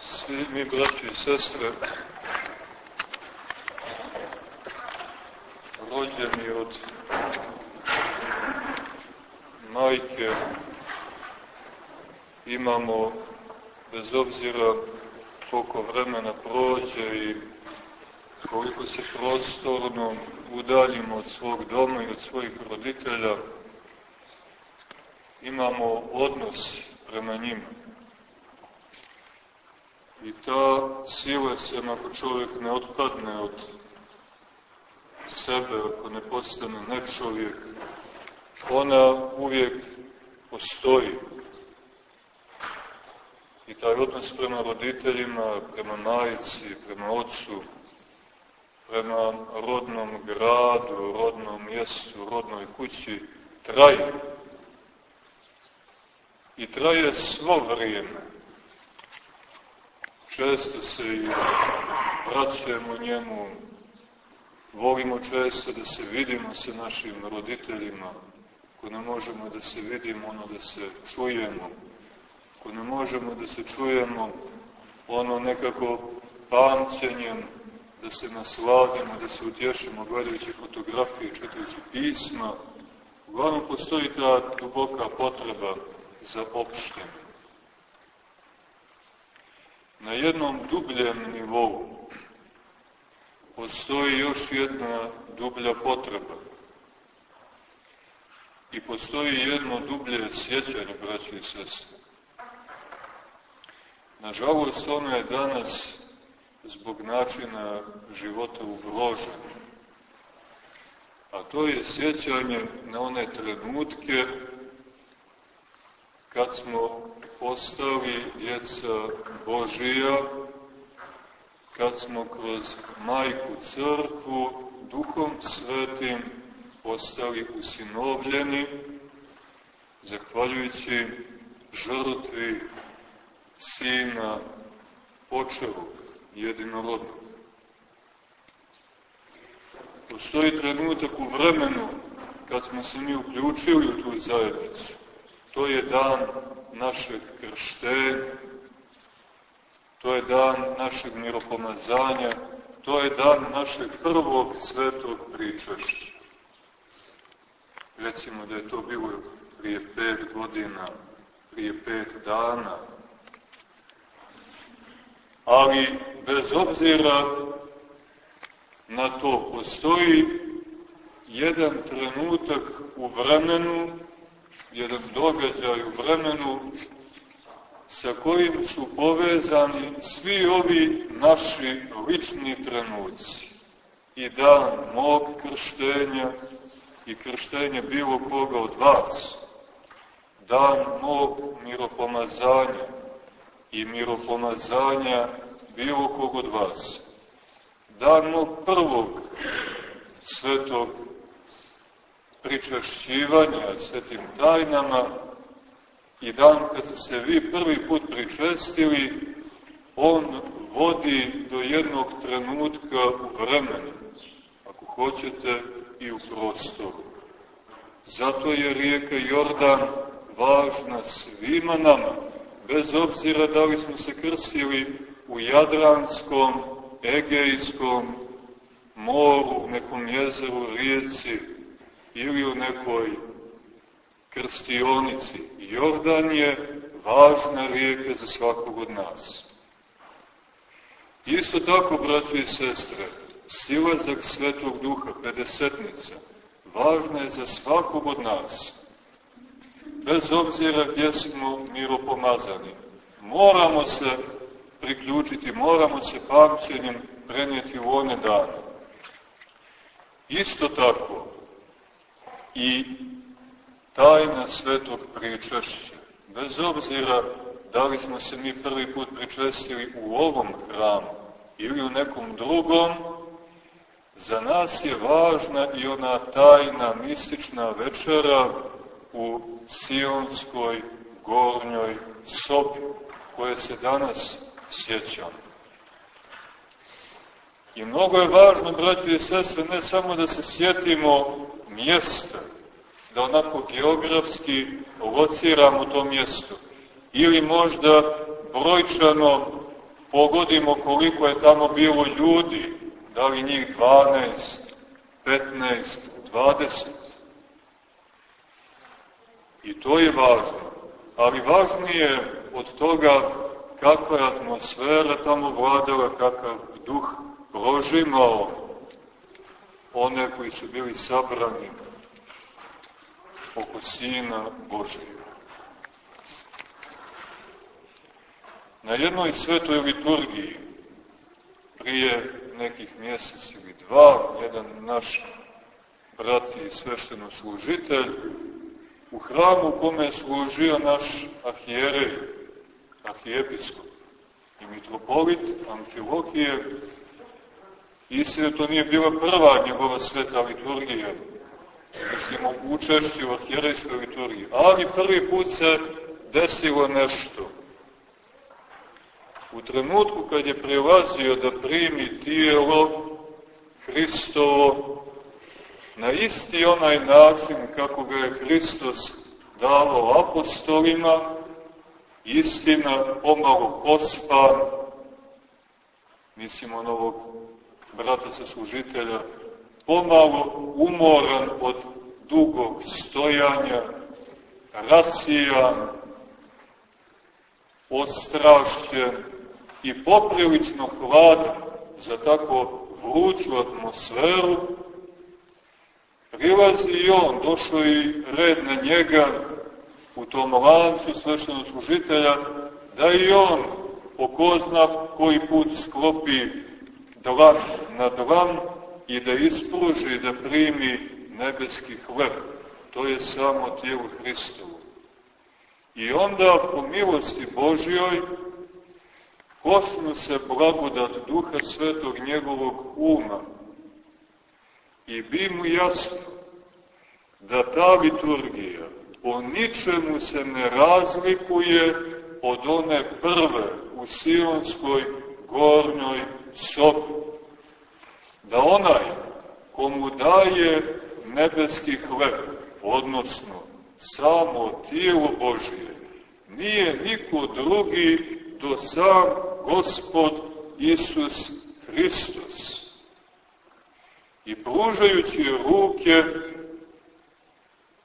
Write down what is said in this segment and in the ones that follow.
Svi mi, braći i sestre, rođeni od majke, imamo, bez obzira koliko vremena prođe i koliko se prostorno udaljimo od svog doma i od svojih roditelja, imamo odnos prema njima. I ta sila se, ako čovjek ne otpadne od sebe, ako ne postane nečovjek, ona uvijek postoji. I taj odnos prema roditeljima, prema majici, prema ocu, prema rodnom gradu, rodnom mjestu, rodnoj kući, traje. I traje svo vrijeme. Često se i vraćamo njemu, volimo često da se vidimo sa našim roditeljima, ako ne možemo da se vidimo, ono da se čujemo, ako ne možemo da se čujemo, ono nekako pamćenjem, da se nasladimo, da se utješimo gledajući fotografije, čitajući pisma. Uglavnom postoji ta duboka potreba za opštenje. Na jednom dubljem nivou postoji još jedna dublja potreba. I postoji jedno dublje sjećanje, braći i sestri. Nažalost, ono je danas zbog načina života ugroženo. A to je sjećanje na one trenutke kad smo postali djeca Božija, kad smo kroz majku crkvu duhom svetim postali usinovljeni, zahvaljujući žrtvi sina očevog, jedinorodnog. Postoji trenutak u vremenu kad smo se mi uključili u tu zajednicu. To je dan našeg krštenja, to je dan našeg miropomazanja, to je dan našeg prvog svetog pričešća. Recimo da je to bilo prije pet godina, prije pet dana. Ali, bez obzira na to, postoji jedan trenutak u vremenu jedan događaj u vremenu sa kojim su povezani svi ovi naši lični trenuci. I dan mog krštenja i krštenja bilo koga od vas. Dan mog miropomazanja i miropomazanja bilo kog od vas. Dan mog prvog svetog pričešćivanja svetim tajnama i dan kad ste se vi prvi put pričestili, on vodi do jednog trenutka u vremenu, ako hoćete i u prostoru. Zato je rijeka Jordan važna svima nama, bez obzira da li smo se krsili u Jadranskom, Egejskom moru, nekom jezeru, rijeci, ili u nekoj krstionici. Jordan je važna rijeka za svakog od nas. Isto tako, braći i sestre, silazak Svetog Duha, pedesetnica, važna je za svakog od nas. Bez obzira gdje smo miropomazani. Moramo se priključiti, moramo se pamćenjem prenijeti u one dane. Isto tako, i tajna svetog pričešća. Bez obzira da li smo se mi prvi put pričestili u ovom hramu ili u nekom drugom, za nas je važna i ona tajna mistična večera u Sionskoj gornjoj sobi, koje se danas sjećamo. I mnogo je važno, braći i sestre, ne samo da se sjetimo mjesta, da onako geografski lociramo to mjesto. Ili možda brojčano pogodimo koliko je tamo bilo ljudi, da li njih 12, 15, 20. I to je važno. Ali važnije od toga kakva je atmosfera tamo vladala, kakav duh prožimao one koji su bili sabrani oko Sina Božega. Na jednoj svetoj liturgiji, prije nekih mjesec ili dva, jedan naš brat i svešteno služitelj, u hramu u kome je služio naš arhijerej, arhijepiskop i mitropolit Amfilohije, Istina, to nije bila prva njegova sveta liturgija, mislim, u učešću u arhijerejskoj liturgiji, ali prvi put se desilo nešto. U trenutku kad je prelazio da primi tijelo Hristovo na isti onaj način kako ga je Hristos dao apostolima, istina pomalo pospan, mislim onovog brata sa služitelja, pomalo umoran od dugog stojanja, rasijan, ostrašćen i poprilično hladan za tako vruću atmosferu, prilazi i on, došao i red na njega u tom lancu sveštenog služitelja, da i on po ko zna koji put sklopi dlan na dlan i da ispruži, da primi nebeski hleb. To je samo tijelo Hristovo. I onda, po milosti Božjoj, kosnu se blagodat Duha Svetog njegovog uma i bi mu jasno da ta liturgija po ničemu se ne razlikuje od one prve u Sionskoj gornjoj sobi. Da onaj komu daje nebeski hleb, odnosno samo tijelo Božije, nije niko drugi do sam Gospod Isus Hristos. I pružajući ruke,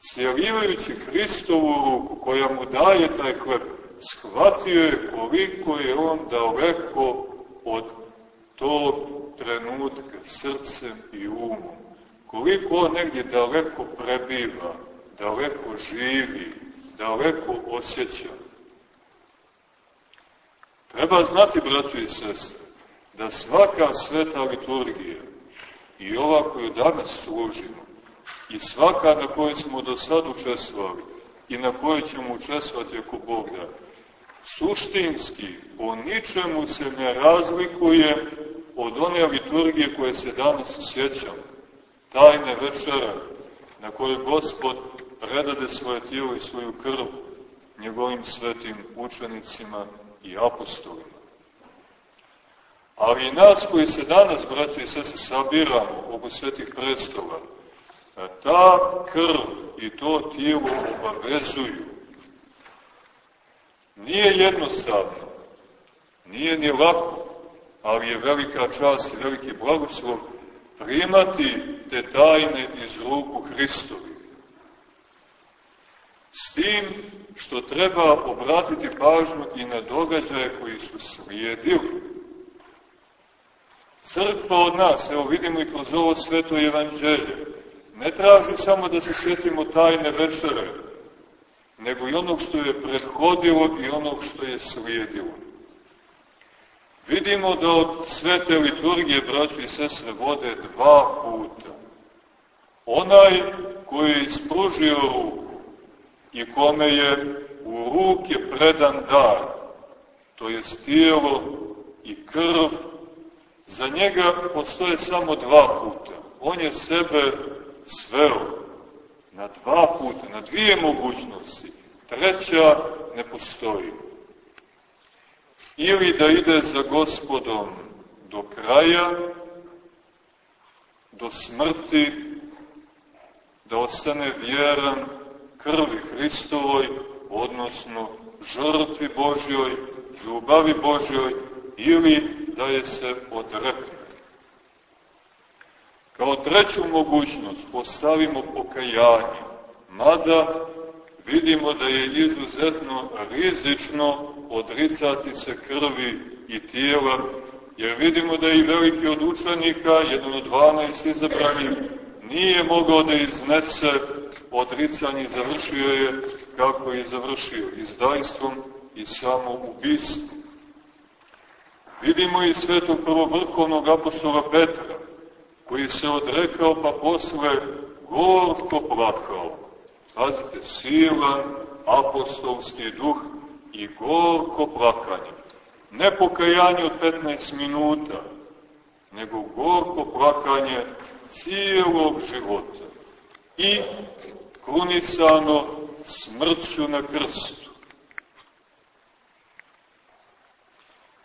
cijelivajući Hristovu ruku koja mu daje taj hleb, shvatio je koliko je on daleko od tog trenutka srcem i umom. Koliko on negdje daleko prebiva, daleko živi, daleko osjeća. Treba znati, braćo i sestre, da svaka sveta liturgija i ova koju danas služimo i svaka na kojoj smo do sad učestvovali i na kojoj ćemo učestvovati ako Bog da, suštinski po ničemu se ne razlikuje od one liturgije koje se danas sjećamo, tajne večera na kojoj Gospod predade svoje tijelo i svoju krv njegovim svetim učenicima i apostolima. Ali i nas koji se danas, braći i sese, sabiramo oko svetih predstava, ta krv i to tijelo obavezuju. Nije jednostavno, nije ni lako, ali je velika čast i veliki blagoslov primati te tajne iz ruku Hristovi. S tim što treba obratiti pažnju i na događaje koji su slijedili. Crkva od nas, evo vidimo i kroz ovo sveto evanđelje, ne traži samo da se svetimo tajne večere, nego i onog što je prethodilo i onog što je slijedilo. Vidimo da od svete liturgije, braći i sestre, vode dva puta. Onaj koji je ispružio ruku, i kome je u ruke predan dar, to je tijelo i krv, za njega postoje samo dva puta. On je sebe sveo na dva puta, na dvije mogućnosti. Treća ne postoji. Ili da ide za gospodom do kraja, do smrti, da ostane vjeran krvi Hristovoj, odnosno žrtvi Božjoj, ljubavi Božjoj, ili da je se odrekne. Kao treću mogućnost postavimo pokajanje, mada vidimo da je izuzetno rizično odricati se krvi i tijela, jer vidimo da i veliki od učenika, jedan od 12 izabranih, nije mogao da iznese odricanje završio je kako je završio, izdajstvom i samoubistvom. Vidimo i svetog prvovrhovnog apostola Petra, koji se odrekao pa posle gorko plakao. Pazite, silan apostolski duh i gorko plakanje. Ne pokajanje od 15 minuta, nego gorko plakanje cijelog života. I krunisano smrću na krstu.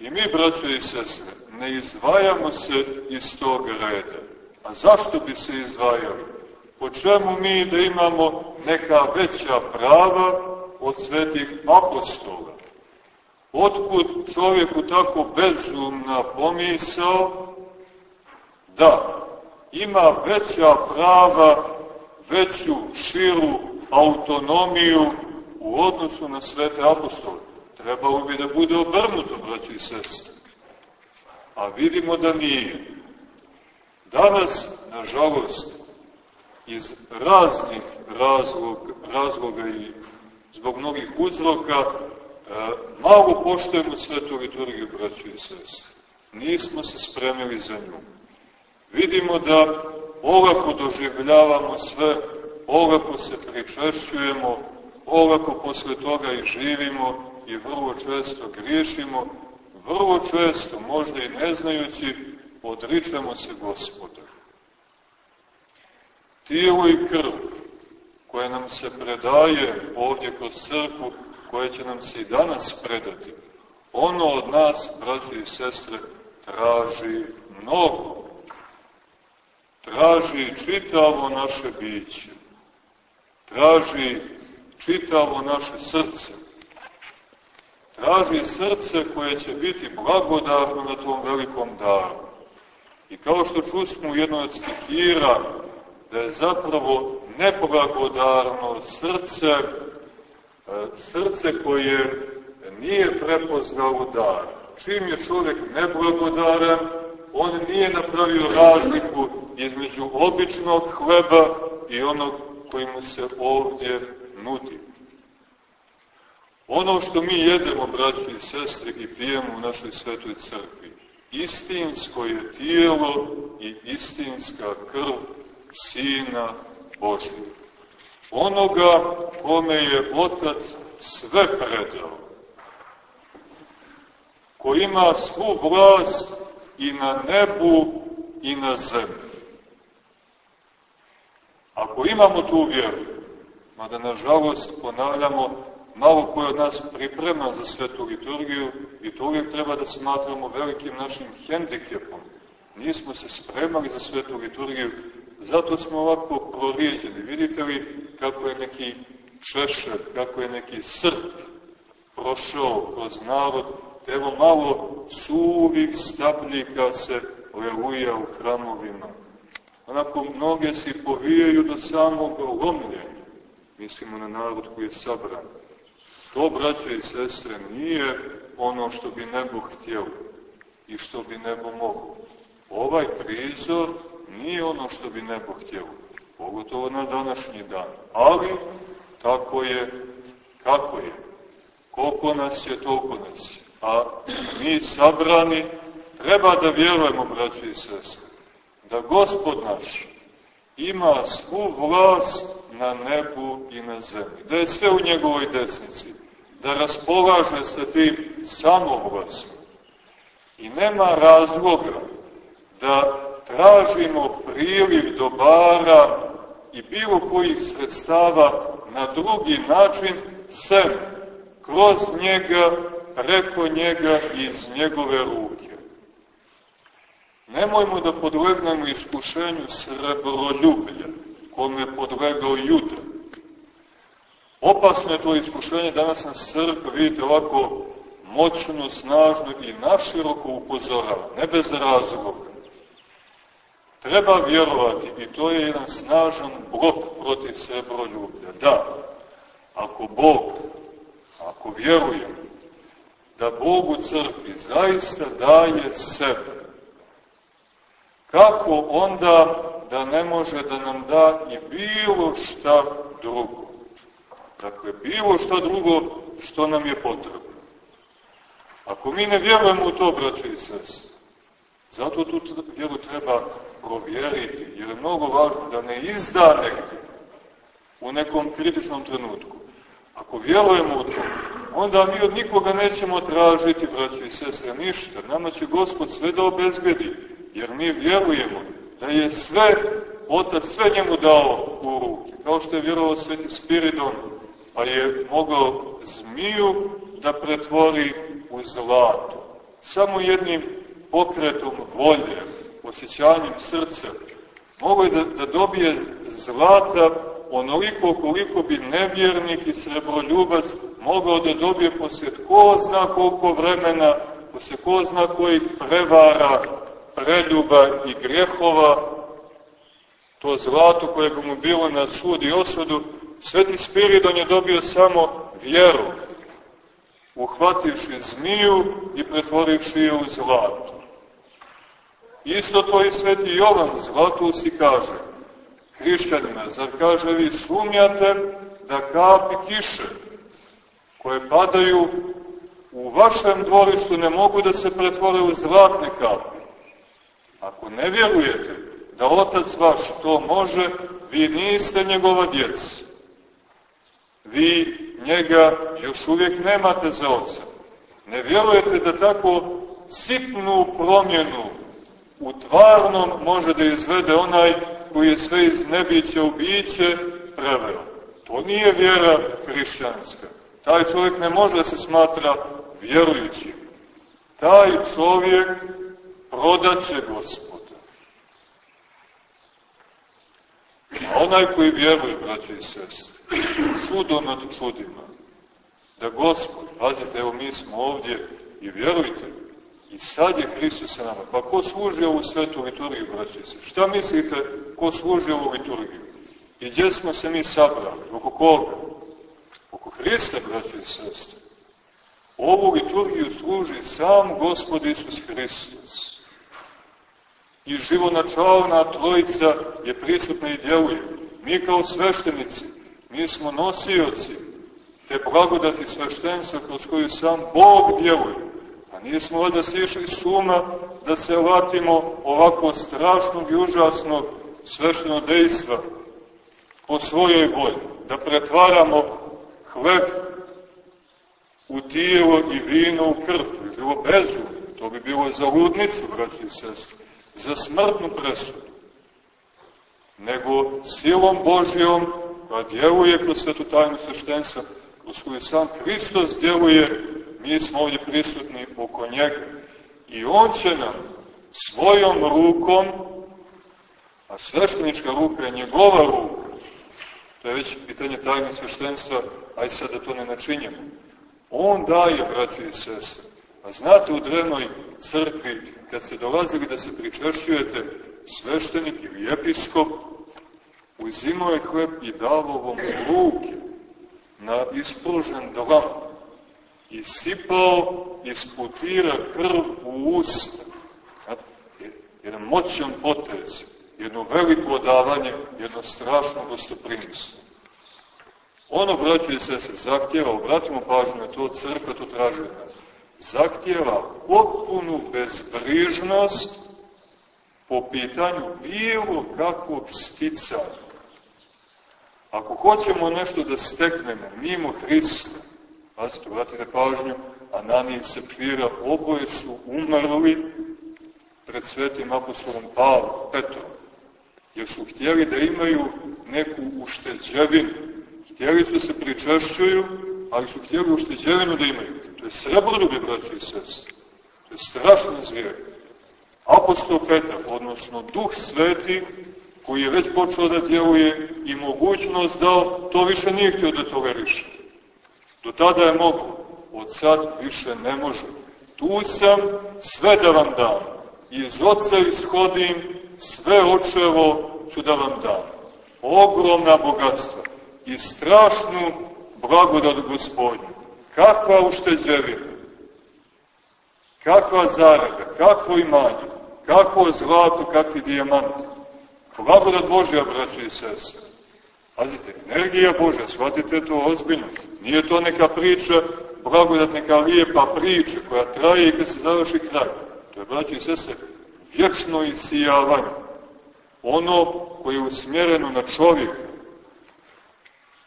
I mi, braćo i sestre, ne izdvajamo se iz tog reda. A zašto bi se izdvajali? Po čemu mi da imamo neka veća prava od svetih apostola? Otkud čovjeku tako bezumna pomisao da ima veća prava, veću, širu autonomiju u odnosu na svete apostole? Trebalo bi da bude obrnuto, braći i sestre. A vidimo da nije. Danas, nažalost, iz raznih razlog, razloga i zbog mnogih uzroka, e, malo poštojemo svetu liturgiju, braći i sestre. Nismo se spremili za nju. Vidimo da olako doživljavamo sve, olako se pričešćujemo, olako posle toga i živimo i vrlo često griješimo, vrlo često, možda i ne znajući, odričemo se gospoda. Tijelo i krv koje nam se predaje ovdje kroz crkvu, koje će nam se i danas predati, ono od nas, braći i sestre, traži mnogo. Traži čitavo naše biće. Traži čitavo naše srce traži srce koje će biti blagodarno na tom velikom daru. I kao što čusmo u jednoj od stihira, da je zapravo neblagodarno srce, e, srce koje nije prepoznalo dar. Čim je čovjek neblagodaran, on nije napravio razliku između običnog hleba i onog koji mu se ovdje nudi. Ono što mi jedemo, braći i sestre, i pijemo u našoj svetoj crkvi, istinsko je tijelo i istinska krv Sina Božja. Onoga kome je Otac sve predao, ko ima svu vlast i na nebu i na zemlji. Ako imamo tu vjeru, mada nažalost ponavljamo, malo ko je od nas pripreman za svetu liturgiju i to uvijek treba da smatramo velikim našim hendikepom. Nismo se spremali za svetu liturgiju, zato smo ovako prorijeđeni. Vidite li kako je neki češer, kako je neki srp prošao kroz narod, evo malo suvih stabljika se leluja u hramovima. Onako mnoge se povijaju do samog lomljenja. Mislimo na narod koji je sabran. To, braće i sestre, nije ono što bi nebo htjelo i što bi nebo moglo. Ovaj prizor nije ono što bi nebo htjelo, pogotovo na današnji dan. Ali, tako je, kako je. Koliko nas je, toliko nas je. A mi sabrani treba da vjerujemo, braće i sestre, da gospod naš ima svu vlast na nebu i na zemlji, da je sve u njegovoj desnici, da raspolaže sa tim samovlasom. I nema razloga da tražimo priliv dobara i bilo kojih sredstava na drugi način, sem kroz njega, preko njega i iz njegove ruke. Nemojmo da podlegnemo iskušenju srebroljublja, kome je podlegao juda. Opasno je to iskušenje danas na crkva, vidite ovako moćno, snažno i naširoko upozorava, ne bez razloga. Treba vjerovati, i to je jedan snažan blok protiv srebroljublja. Da, ako Bog, ako vjerujem, da Bog u crkvi zaista daje sebe, kako onda da ne može da nam da i bilo šta drugo? Dakle, bilo šta drugo što nam je potrebno. Ako mi ne vjerujemo u to, braće i sese, zato tu vjeru treba provjeriti, jer je mnogo važno da ne izda negdje u nekom kritičnom trenutku. Ako vjerujemo u to, onda mi od nikoga nećemo tražiti, braće i sestre, ništa. Nama će Gospod sve da obezbedi, jer mi vjerujemo da je sve, Otac sve njemu dao u ruke. Kao što je vjerovao Sveti Spiridon, pa je mogao zmiju da pretvori u zlato. Samo jednim pokretom volje, osjećanjem srca, mogo je da, da dobije zlata onoliko koliko bi nevjernik i srebroljubac mogao da dobije poslije ko zna koliko vremena, poslije ko zna kojih prevara, preljuba i grehova, to zlato koje bi mu bilo na sud i osudu, Sveti Spiridon je dobio samo vjeru, uhvativši zmiju i pretvorivši je u zlato. Isto to i sveti Jovan Zlatusi kaže, hrišćanima, zar kaže vi sumnjate da kapi kiše koje padaju u vašem dvorištu ne mogu da se pretvore u zlatne kapi? Ako ne vjerujete da otac vaš to može, vi niste njegova djeca. Vi njega još uvijek nemate za oca. Ne vjerujete da tako sitnu promjenu u tvarnom može da izvede onaj koji je sve iz nebića u biće preveo. To nije vjera hrišćanska. Taj čovjek ne može da se smatra vjerujućim. Taj čovjek prodaće gospoda. A onaj koji vjeruje, braće i sestre, čudom nad čudima, da gospod, pazite, evo mi smo ovdje i vjerujte, I sad je Hristos sa nama. Pa ko služi ovu svetu liturgiju, braći se? Šta mislite, ko služi ovu liturgiju? I gdje smo se mi sabrali? Oko koga? Oko Hrista, braći i sestre. Ovu liturgiju služi sam Gospod Isus Hristos. I živonačalna trojica je prisutna i djeluje. Mi kao sveštenici, mi smo nosioci te blagodati sveštenstva kroz koju sam Bog djeluje. A nismo ovdje sišli suma da se vatimo ovako strašnog i užasnog svešteno dejstva po svojoj volji, da pretvaramo hleb u tijelo i vino u bi bilo bezu, to bi bilo za ludnicu, braći i sestri, za smrtnu presudu. Nego silom Božijom, koja djeluje kroz svetu tajnu sveštenstva, kroz koju sam Hristos djeluje mi smo ovdje prisutni oko njega. I on će nam svojom rukom, a sveštenička ruka je njegova ruka, to je već pitanje tajne sveštenstva, aj sad da to ne načinjemo. On daje, braći i sestre. A znate, u drevnoj crkvi, kad se dolazili da se pričešćujete, sveštenik ili episkop, uzimao je hleb i davo vam ruke na ispružen dlan i sipao iz putira krv u usta. Znate, jedan moćan potez, jedno veliko odavanje, jedno strašno gostoprimstvo. Ono, braći se, se zahtjeva, obratimo pažnju na to, crkva to traži od nas, zahtjeva potpunu bezbrižnost po pitanju bilo kakvog sticanja. Ako hoćemo nešto da steknemo mimo Hrista, Pazite, vratite pažnju, Ananije i Sefira, oboje su umrli pred svetim apostolom Pavlom, Petrom, jer su htjeli da imaju neku ušteđevinu. Htjeli su da se pričešćuju, ali su htjeli ušteđevinu da imaju. To je srebrljubi, braći i sestri. To je strašno zvijer. Apostol Petar, odnosno Duh Sveti, koji je već počeo da djeluje i mogućnost da to više nije htio da toleriše. Do tada je mogo, od sad više ne može. Tu sam, sve da vam dam. Iz oca ishodim, sve očevo ću da vam dam. Ogromna bogatstva i strašnu blagodat gospodnju. Kakva ušteđevina, kakva zarada, kakvo imanje, kakvo zlato, kakvi dijamanti. Blagodat Božja, braći i sestre. Pazite, energija Božja, shvatite to ozbiljno. Nije to neka priča, blagodat neka lijepa priča koja traje i kad se završi kraj. To je, braći i sestre, vječno isijavanje. Ono koje je usmjereno na čovjeka.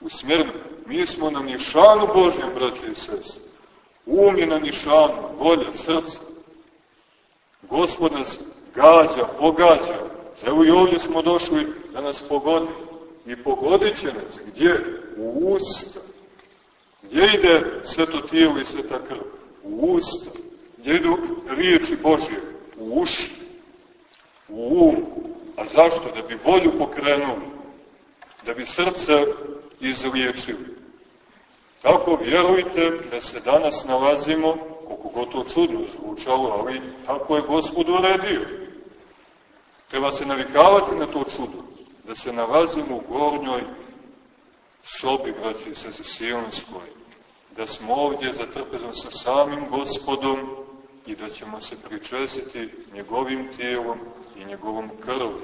Usmjereno. Mi smo na nišanu Božjem, braći i sestre. Um je na nišanu, volja, srce. Gospod nas gađa, pogađa. Evo i ovdje smo došli da nas pogodi. I pogodit će nas. Gdje? U usta. Gdje ide sveto tijelo i sveta krv? U usta. Gdje idu riječi Božje? U uši. U um. A zašto? Da bi volju pokrenuli. Da bi srce izliječili. Tako vjerujte da se danas nalazimo, koliko god to čudno zvučalo, ali tako je Gospod uredio. Treba se navikavati na to čudo, da se nalazimo u gornjoj sobi, braći se Sionskoj, da smo ovdje zatrpezom sa samim Gospodom i da ćemo se pričestiti njegovim tijelom i njegovom krvom.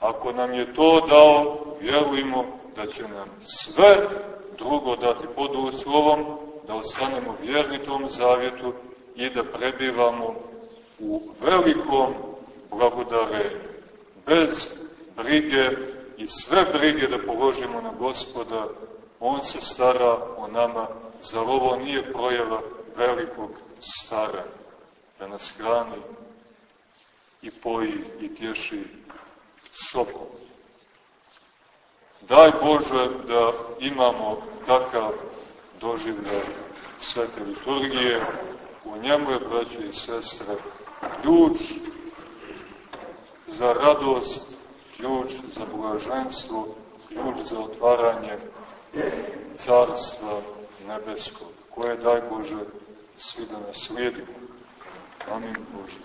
Ako nam je to dao, vjerujemo da će nam sve drugo dati pod uslovom da ostanemo vjerni tom zavjetu i da prebivamo u velikom blagodarenju, bez brige i sve brige da položimo na gospoda, on se stara o nama, za ovo nije projava velikog stara, da nas hrani i poji i tješi sobom. Daj Bože da imamo takav doživljaj svete liturgije, u njemu je, braće i sestre, ključ za radost, ključ za blaženstvo, ključ za otvaranje carstva nebeskog, koje, daj Bože, svi da naslijedimo. Amin Bože.